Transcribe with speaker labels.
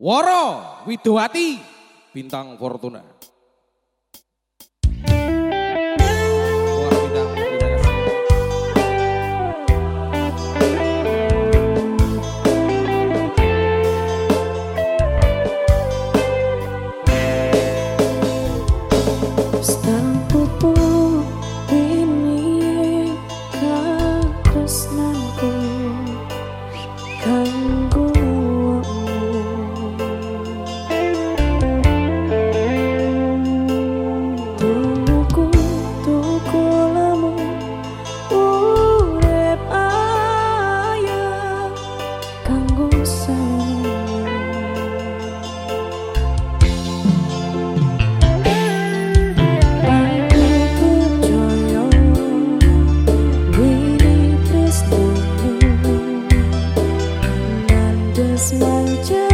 Speaker 1: Woro Widowati Bintang Fortuna.
Speaker 2: Christmas